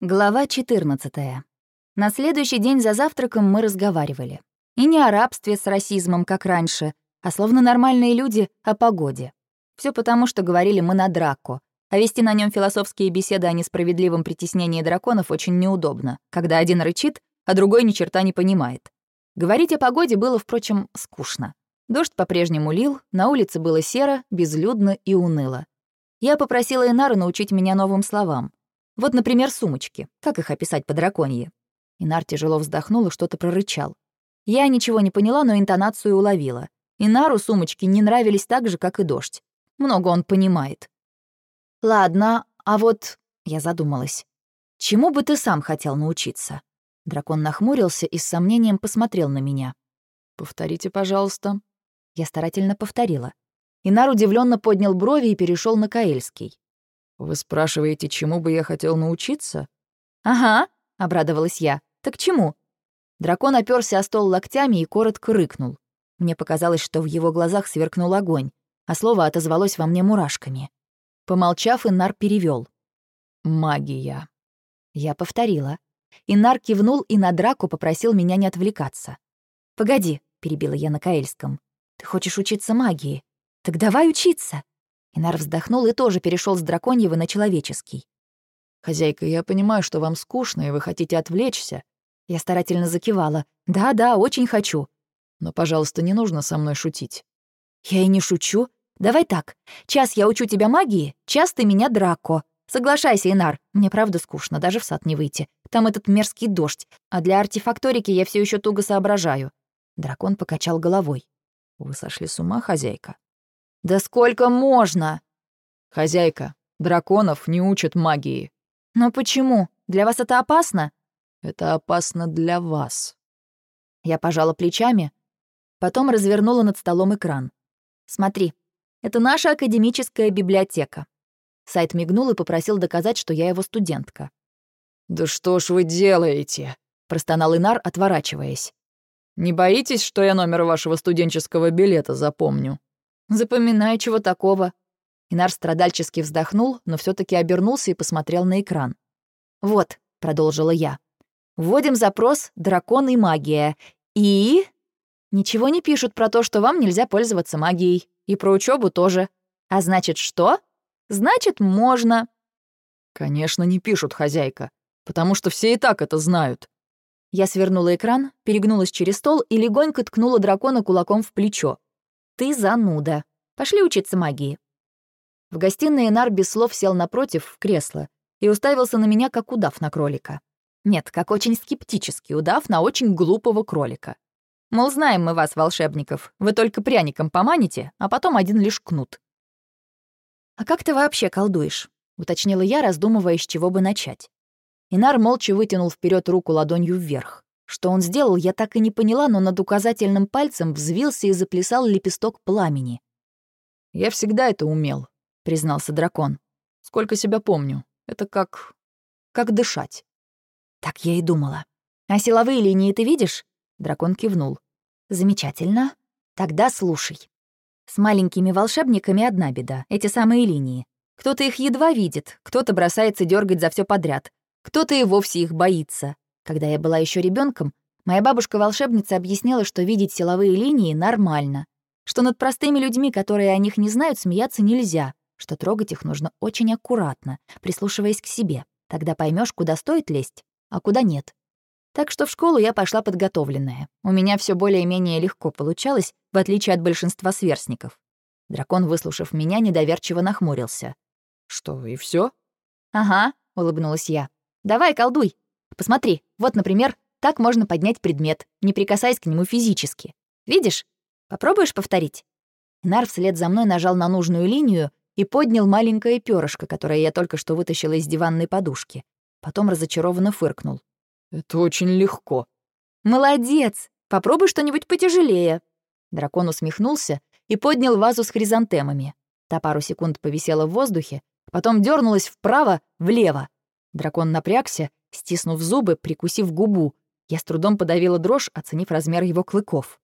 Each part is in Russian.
Глава 14. На следующий день за завтраком мы разговаривали. И не о рабстве с расизмом, как раньше, а словно нормальные люди о погоде. Все потому, что говорили мы на драко, а вести на нем философские беседы о несправедливом притеснении драконов очень неудобно, когда один рычит, а другой ни черта не понимает. Говорить о погоде было, впрочем, скучно. Дождь по-прежнему лил, на улице было серо, безлюдно и уныло. Я попросила Инара научить меня новым словам. Вот, например, сумочки. Как их описать по драконье? Инар тяжело вздохнул и что-то прорычал. Я ничего не поняла, но интонацию уловила. Инару сумочки не нравились так же, как и дождь. Много он понимает. «Ладно, а вот...» — я задумалась. «Чему бы ты сам хотел научиться?» Дракон нахмурился и с сомнением посмотрел на меня. «Повторите, пожалуйста». Я старательно повторила. Инар удивленно поднял брови и перешел на Каэльский. «Вы спрашиваете, чему бы я хотел научиться?» «Ага», — обрадовалась я. «Так чему?» Дракон оперся о стол локтями и коротко рыкнул. Мне показалось, что в его глазах сверкнул огонь, а слово отозвалось во мне мурашками. Помолчав, Инар перевел. «Магия». Я повторила. Инар кивнул и на драку попросил меня не отвлекаться. «Погоди», — перебила я на Каэльском. «Ты хочешь учиться магии? Так давай учиться!» Инар вздохнул и тоже перешел с драконьего на человеческий. «Хозяйка, я понимаю, что вам скучно, и вы хотите отвлечься». Я старательно закивала. «Да-да, очень хочу». «Но, пожалуйста, не нужно со мной шутить». «Я и не шучу. Давай так. Час я учу тебя магии, час ты меня драко. Соглашайся, Инар. Мне правда скучно, даже в сад не выйти. Там этот мерзкий дождь. А для артефакторики я все еще туго соображаю». Дракон покачал головой. «Вы сошли с ума, хозяйка?» «Да сколько можно?» «Хозяйка, драконов не учат магии». «Но почему? Для вас это опасно?» «Это опасно для вас». Я пожала плечами, потом развернула над столом экран. «Смотри, это наша академическая библиотека». Сайт мигнул и попросил доказать, что я его студентка. «Да что ж вы делаете?» — простонал Инар, отворачиваясь. «Не боитесь, что я номер вашего студенческого билета запомню?» Запоминаю, чего такого. Инар страдальчески вздохнул, но все таки обернулся и посмотрел на экран. «Вот», — продолжила я. «Вводим запрос «Дракон и магия». И...» «Ничего не пишут про то, что вам нельзя пользоваться магией. И про учебу тоже. А значит, что? Значит, можно». «Конечно, не пишут, хозяйка, потому что все и так это знают». Я свернула экран, перегнулась через стол и легонько ткнула дракона кулаком в плечо. «Ты зануда. Пошли учиться магии». В гостиной Энар без слов сел напротив, в кресло, и уставился на меня, как удав на кролика. Нет, как очень скептический удав на очень глупого кролика. Мол, знаем мы вас, волшебников, вы только пряником поманите, а потом один лишь кнут. «А как ты вообще колдуешь?» — уточнила я, раздумывая, с чего бы начать. Инар молча вытянул вперед руку ладонью вверх. Что он сделал, я так и не поняла, но над указательным пальцем взвился и заплясал лепесток пламени. «Я всегда это умел», — признался дракон. «Сколько себя помню. Это как... как дышать». Так я и думала. «А силовые линии ты видишь?» Дракон кивнул. «Замечательно. Тогда слушай. С маленькими волшебниками одна беда — эти самые линии. Кто-то их едва видит, кто-то бросается дергать за все подряд, кто-то и вовсе их боится. Когда я была еще ребенком, моя бабушка-волшебница объяснила, что видеть силовые линии нормально, что над простыми людьми, которые о них не знают, смеяться нельзя, что трогать их нужно очень аккуратно, прислушиваясь к себе. Тогда поймешь, куда стоит лезть, а куда нет. Так что в школу я пошла подготовленная. У меня все более-менее легко получалось, в отличие от большинства сверстников. Дракон, выслушав меня, недоверчиво нахмурился. «Что, и все? «Ага», — улыбнулась я. «Давай, колдуй. Посмотри, вот, например, так можно поднять предмет, не прикасаясь к нему физически. Видишь? Попробуешь повторить?» Нар вслед за мной нажал на нужную линию и поднял маленькое перышко, которое я только что вытащила из диванной подушки. Потом разочарованно фыркнул. «Это очень легко». «Молодец! Попробуй что-нибудь потяжелее». Дракон усмехнулся и поднял вазу с хризантемами. Та пару секунд повисела в воздухе, потом дернулась вправо, влево. Дракон напрягся стиснув зубы, прикусив губу. Я с трудом подавила дрожь, оценив размер его клыков.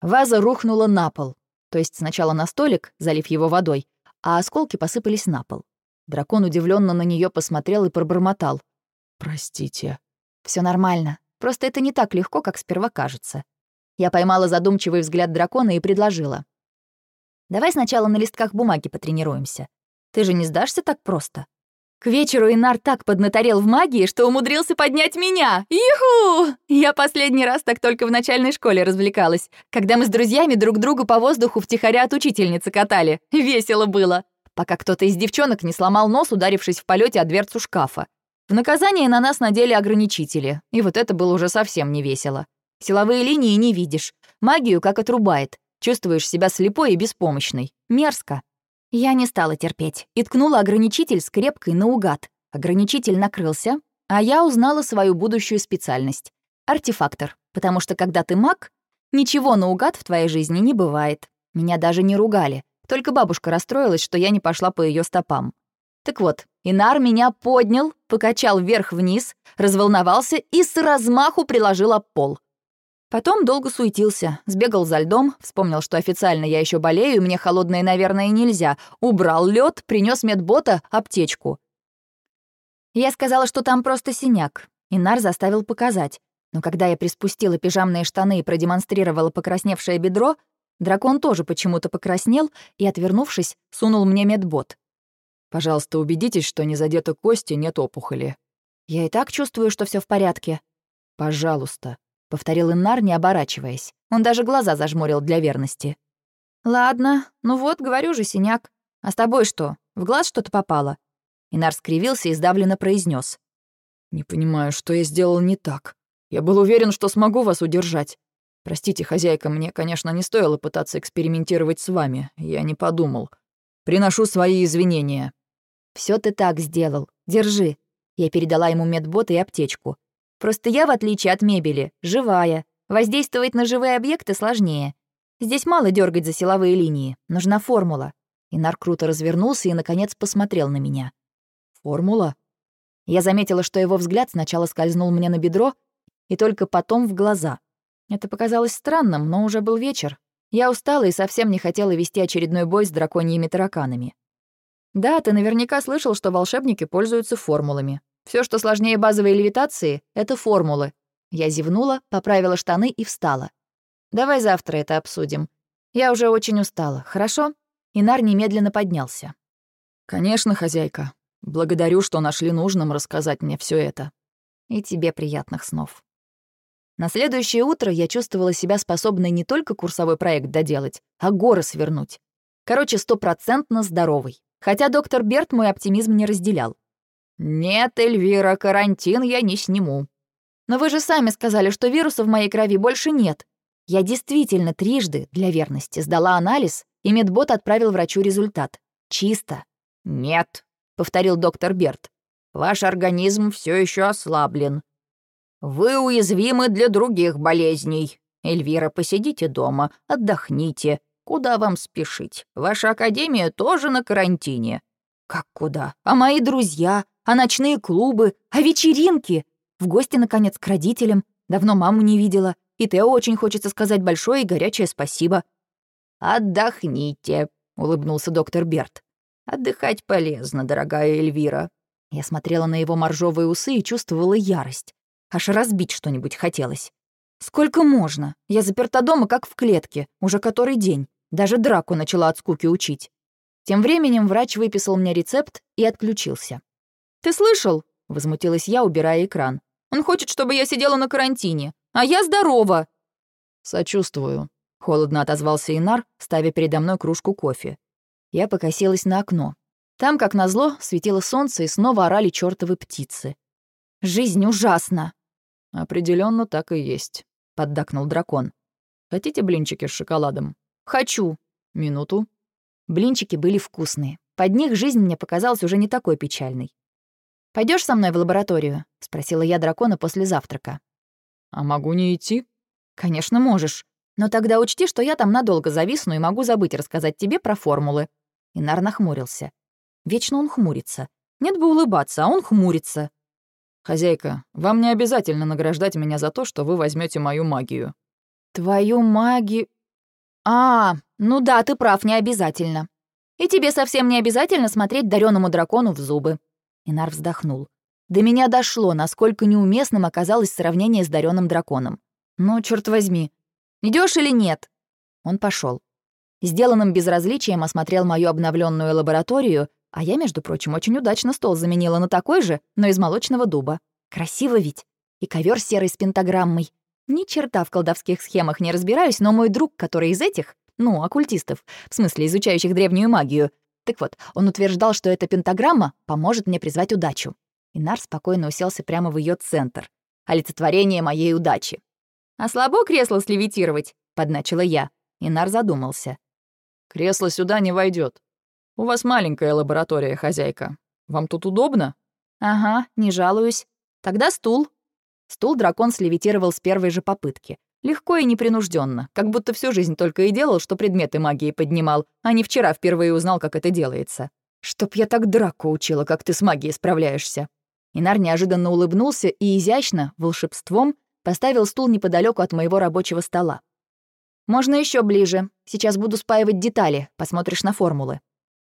Ваза рухнула на пол, то есть сначала на столик, залив его водой, а осколки посыпались на пол. Дракон удивленно на нее посмотрел и пробормотал. Простите. Все нормально. Просто это не так легко, как сперва кажется. Я поймала задумчивый взгляд дракона и предложила. «Давай сначала на листках бумаги потренируемся. Ты же не сдашься так просто?» К вечеру Инар так поднаторел в магии, что умудрился поднять меня. Юху! Я последний раз так только в начальной школе развлекалась, когда мы с друзьями друг другу по воздуху втихаря от учительницы катали. Весело было. Пока кто-то из девчонок не сломал нос, ударившись в полете о дверцу шкафа. В наказание на нас надели ограничители, и вот это было уже совсем не весело. Силовые линии не видишь, магию как отрубает, чувствуешь себя слепой и беспомощной. Мерзко. Я не стала терпеть и ткнула ограничитель скрепкой наугад. Ограничитель накрылся, а я узнала свою будущую специальность — артефактор, потому что когда ты маг, ничего наугад в твоей жизни не бывает. Меня даже не ругали, только бабушка расстроилась, что я не пошла по ее стопам. Так вот, Инар меня поднял, покачал вверх-вниз, разволновался и с размаху приложил об пол. Потом долго суетился, сбегал за льдом, вспомнил, что официально я еще болею, и мне холодное, наверное, нельзя. Убрал лед, принес медбота, аптечку. Я сказала, что там просто синяк. Инар заставил показать. Но когда я приспустила пижамные штаны и продемонстрировала покрасневшее бедро, дракон тоже почему-то покраснел и, отвернувшись, сунул мне медбот. «Пожалуйста, убедитесь, что не задета кости, нет опухоли». «Я и так чувствую, что все в порядке». «Пожалуйста», — повторил Иннар, не оборачиваясь. Он даже глаза зажмурил для верности. «Ладно, ну вот, говорю же, синяк. А с тобой что, в глаз что-то попало?» Инар скривился и сдавленно произнес: «Не понимаю, что я сделал не так. Я был уверен, что смогу вас удержать. Простите, хозяйка, мне, конечно, не стоило пытаться экспериментировать с вами. Я не подумал. Приношу свои извинения». Все ты так сделал. Держи». Я передала ему медбот и аптечку. Просто я, в отличие от мебели, живая. Воздействовать на живые объекты сложнее. Здесь мало дергать за силовые линии. Нужна формула. Инар круто развернулся и, наконец, посмотрел на меня. «Формула?» Я заметила, что его взгляд сначала скользнул мне на бедро, и только потом в глаза. Это показалось странным, но уже был вечер. Я устала и совсем не хотела вести очередной бой с драконьими тараканами. Да, ты наверняка слышал, что волшебники пользуются формулами. Все, что сложнее базовой левитации, — это формулы. Я зевнула, поправила штаны и встала. Давай завтра это обсудим. Я уже очень устала, хорошо? Инар немедленно поднялся. Конечно, хозяйка. Благодарю, что нашли нужным рассказать мне все это. И тебе приятных снов. На следующее утро я чувствовала себя способной не только курсовой проект доделать, а горы свернуть. Короче, стопроцентно здоровый. Хотя доктор Берт мой оптимизм не разделял. «Нет, Эльвира, карантин я не сниму». «Но вы же сами сказали, что вируса в моей крови больше нет. Я действительно трижды, для верности, сдала анализ, и медбот отправил врачу результат. Чисто». «Нет», — повторил доктор Берт. «Ваш организм все еще ослаблен. Вы уязвимы для других болезней. Эльвира, посидите дома, отдохните. Куда вам спешить? Ваша академия тоже на карантине». «Как куда? А мои друзья? А ночные клубы? А вечеринки? В гости, наконец, к родителям. Давно маму не видела. И Тео очень хочется сказать большое и горячее спасибо». «Отдохните», — улыбнулся доктор Берт. «Отдыхать полезно, дорогая Эльвира». Я смотрела на его моржовые усы и чувствовала ярость. Аж разбить что-нибудь хотелось. «Сколько можно? Я заперта дома, как в клетке, уже который день. Даже драку начала от скуки учить». Тем временем врач выписал мне рецепт и отключился. «Ты слышал?» — возмутилась я, убирая экран. «Он хочет, чтобы я сидела на карантине, а я здорова!» «Сочувствую», — холодно отозвался Инар, ставя передо мной кружку кофе. Я покосилась на окно. Там, как назло, светило солнце и снова орали чёртовы птицы. «Жизнь ужасна!» Определенно так и есть», — поддакнул дракон. «Хотите блинчики с шоколадом?» «Хочу». «Минуту». Блинчики были вкусные. Под них жизнь мне показалась уже не такой печальной. Пойдешь со мной в лабораторию?» — спросила я дракона после завтрака. «А могу не идти?» «Конечно, можешь. Но тогда учти, что я там надолго зависну и могу забыть рассказать тебе про формулы». Инар нахмурился. Вечно он хмурится. Нет бы улыбаться, а он хмурится. «Хозяйка, вам не обязательно награждать меня за то, что вы возьмете мою магию». «Твою магию...» «А, ну да, ты прав, не обязательно. И тебе совсем не обязательно смотреть дареному дракону в зубы. Инар вздохнул. До меня дошло, насколько неуместным оказалось сравнение с даренным драконом. Ну, черт возьми, идешь или нет? Он пошел. Сделанным безразличием осмотрел мою обновленную лабораторию, а я, между прочим, очень удачно стол заменила на такой же, но из молочного дуба. Красиво ведь. И ковер серый с пентаграммой. Ни черта в колдовских схемах не разбираюсь, но мой друг, который из этих, ну, оккультистов, в смысле изучающих древнюю магию, так вот, он утверждал, что эта пентаграмма поможет мне призвать удачу. Инар спокойно уселся прямо в ее центр. Олицетворение моей удачи. «А слабо кресло слевитировать?» — подначила я. Инар задумался. «Кресло сюда не войдет. У вас маленькая лаборатория, хозяйка. Вам тут удобно?» «Ага, не жалуюсь. Тогда стул». Стул дракон слевитировал с первой же попытки. Легко и непринужденно, как будто всю жизнь только и делал, что предметы магии поднимал, а не вчера впервые узнал, как это делается. «Чтоб я так драку учила, как ты с магией справляешься». Инар неожиданно улыбнулся и изящно, волшебством, поставил стул неподалеку от моего рабочего стола. «Можно еще ближе. Сейчас буду спаивать детали, посмотришь на формулы».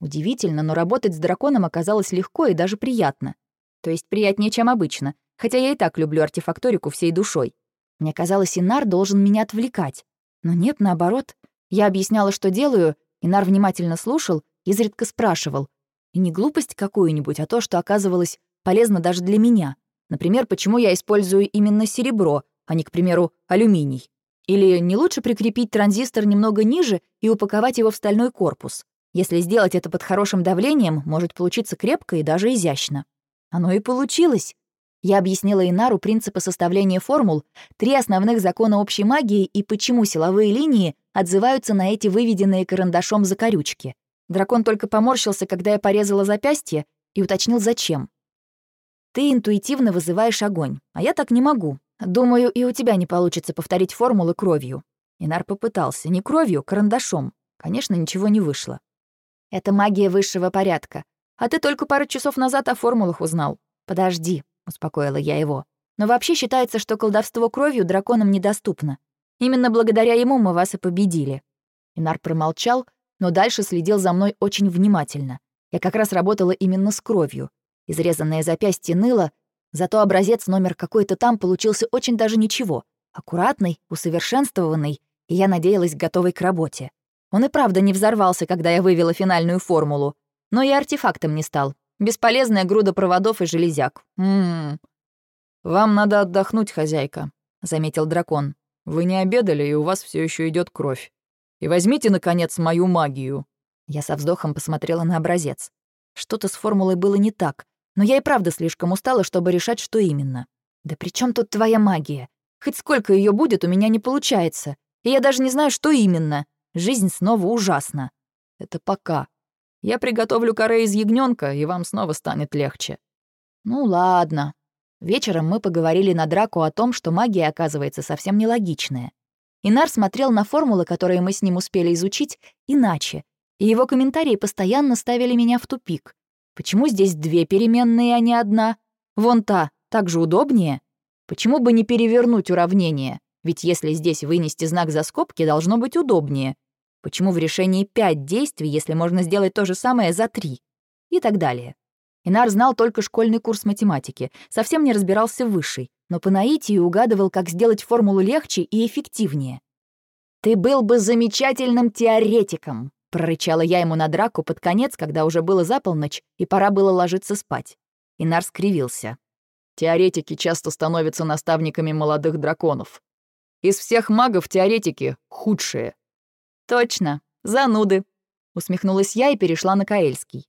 Удивительно, но работать с драконом оказалось легко и даже приятно. То есть приятнее, чем обычно, хотя я и так люблю артефакторику всей душой. Мне казалось, Инар должен меня отвлекать. Но нет, наоборот. Я объясняла, что делаю, Инар внимательно слушал, изредка спрашивал. И не глупость какую-нибудь, а то, что оказывалось полезно даже для меня. Например, почему я использую именно серебро, а не, к примеру, алюминий. Или не лучше прикрепить транзистор немного ниже и упаковать его в стальной корпус. Если сделать это под хорошим давлением, может получиться крепко и даже изящно. Оно и получилось. Я объяснила Инару принципы составления формул, три основных закона общей магии и почему силовые линии отзываются на эти выведенные карандашом закорючки. Дракон только поморщился, когда я порезала запястье, и уточнил, зачем. Ты интуитивно вызываешь огонь, а я так не могу. Думаю, и у тебя не получится повторить формулы кровью. Инар попытался. Не кровью, карандашом. Конечно, ничего не вышло. Это магия высшего порядка. А ты только пару часов назад о формулах узнал. Подожди, успокоила я его. Но вообще считается, что колдовство кровью драконам недоступно. Именно благодаря ему мы вас и победили. Инар промолчал, но дальше следил за мной очень внимательно. Я как раз работала именно с кровью. Изрезанное запястье ныло, зато образец номер какой-то там получился очень даже ничего. Аккуратный, усовершенствованный, и я надеялась, готовый к работе. Он и правда не взорвался, когда я вывела финальную формулу. Но и артефактом не стал. Бесполезная груда проводов и железяк. «Ммм... Вам надо отдохнуть, хозяйка», — заметил дракон. «Вы не обедали, и у вас все еще идет кровь. И возьмите, наконец, мою магию». Я со вздохом посмотрела на образец. Что-то с формулой было не так, но я и правда слишком устала, чтобы решать, что именно. Да при чем тут твоя магия? Хоть сколько ее будет, у меня не получается. И я даже не знаю, что именно. Жизнь снова ужасна. Это пока. Я приготовлю каре из ягненка, и вам снова станет легче. Ну ладно. Вечером мы поговорили на драку о том, что магия оказывается совсем нелогичная. Инар смотрел на формулы, которые мы с ним успели изучить, иначе, и его комментарии постоянно ставили меня в тупик. Почему здесь две переменные, а не одна? Вон та, так же удобнее. Почему бы не перевернуть уравнение? Ведь если здесь вынести знак за скобки, должно быть удобнее. Почему в решении пять действий, если можно сделать то же самое за три? И так далее. Инар знал только школьный курс математики, совсем не разбирался в высшей, но по наитию угадывал, как сделать формулу легче и эффективнее. «Ты был бы замечательным теоретиком», Прорычала я ему на драку под конец, когда уже было за полночь, и пора было ложиться спать. Инар скривился. Теоретики часто становятся наставниками молодых драконов. Из всех магов теоретики — худшие. «Точно, зануды», — усмехнулась я и перешла на Каэльский.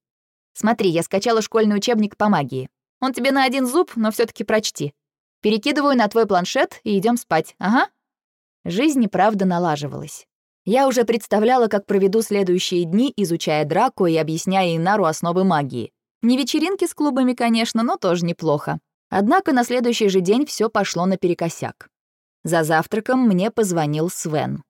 «Смотри, я скачала школьный учебник по магии. Он тебе на один зуб, но все таки прочти. Перекидываю на твой планшет и идем спать, ага». Жизнь и правда налаживалась. Я уже представляла, как проведу следующие дни, изучая драку и объясняя Инару основы магии. Не вечеринки с клубами, конечно, но тоже неплохо. Однако на следующий же день все пошло наперекосяк. За завтраком мне позвонил Свен.